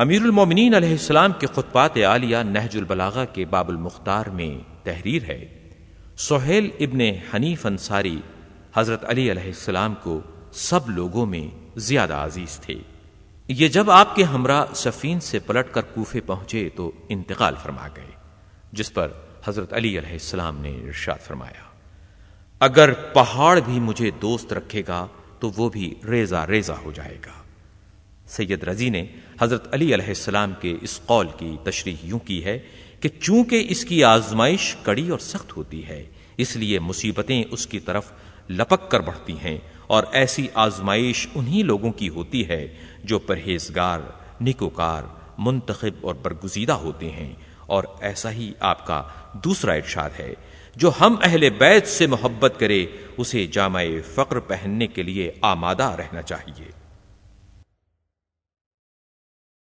امیر المومنین علیہ السلام کے خطبات عالیہ نہج البلاغہ کے باب المختار میں تحریر ہے۔ سہیل ابن حنیف انصاری حضرت علی علیہ السلام کو سب لوگوں میں زیادہ عزیز تھے۔ یہ جب آپ کے ہمراہ سفین سے پلٹ کر کوفے پہنچے تو انتقال فرما گئے، جس پر حضرت علی علیہ السلام نے ارشاد فرمایا، اگر پہاڑ بھی مجھے دوست رکھے گا تو وہ بھی ریزہ ریزہ ہو جائے گا۔ سید رضی نے حضرت علی علیہ السلام کے اس قول کی تشریح یوں کی ہے کہ چونکہ اس کی آزمائش کڑی اور سخت ہوتی ہے، اس لیے مصیبتیں اس کی طرف لپک کر بڑھتی ہیں اور ایسی آزمائش انہی لوگوں کی ہوتی ہے جو پرہیزگار نکوکار منتخب اور برگزیدہ ہوتے ہیں۔ اور ایسا ہی آپ کا دوسرا ارشاد ہے، جو ہم اہل بیت سے محبت کرے، اسے جامع فقر پہننے کے لیے آمادہ رہنا چاہیے۔